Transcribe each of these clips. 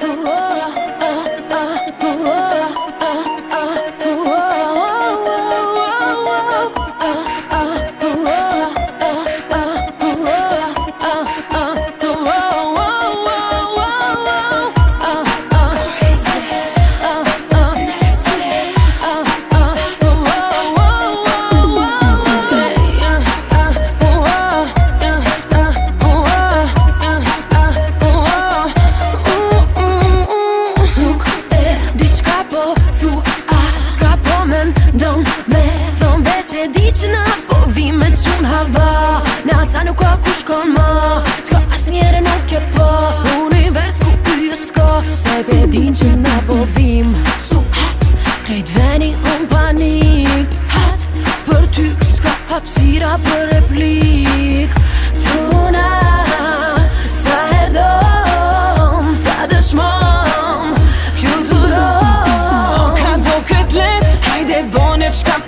who qëna Po vi me qënë hava Në atësa nuk ka ku shkon ma Që as njerë nuk e po univers ku ty s'ka Se pe din qëna po vim Su, ha, krejt veni Unë panik, ha Për ty s'ka hapsira Për replik Tuna S'a T'a O, ka do bonet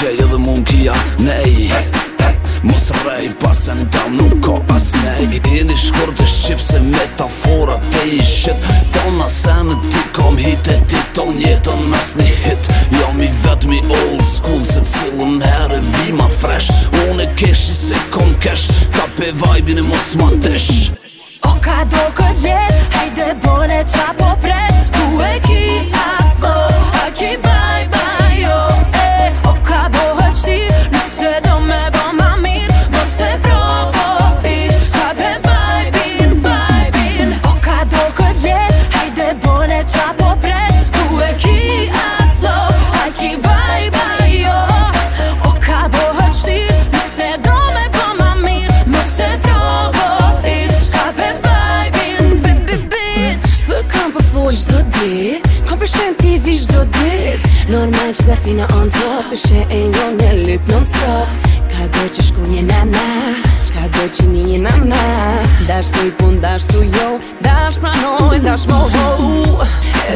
djej edhe mund kia nej Mos rej pasë në dam nuk ka as nej I dini shkur të shqip se metafora të i shqip Tona se në ti kom hit e ti ton jetën një hit Jam i vetë mi old school se cilën herë vi ma fresh Unë e i se kom kesh ka pe vajbin e mos ma tesh ka do këtë vjet, Hejde bole qapo normal që dhe fina on top E shë e ngon një lip non stop Ka do që shku një nana Shka do që një një nana Dash të i pun, dash të jo Dash pranoj, dash më ho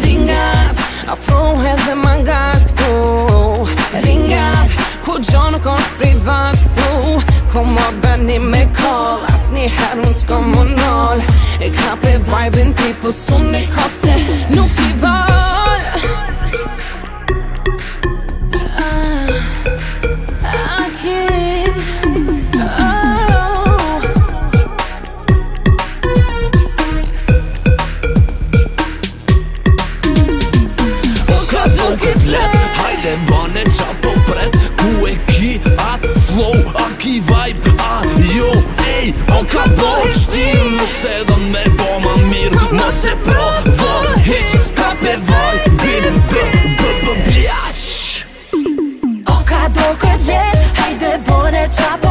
Ringat, afro e dhe më nga këtu Ringat, ku gjo në kosh privat këtu Ko më bëni me kol, as një herë në s'ko më nol E ka pe vibe në ti, po sun në kohë se nuk i val Nuk i vol vitle Hajde mbane qa po pret Ku e ki at flow A ki vibe a jo Ej, o ka po qti Nëse dhe me bo më mirë Nëse pro vën hiq Ka pe vaj bin Bë, bë, bë, bë, bë, O ka bë, bë, let Hajde bë, bë, bë, pret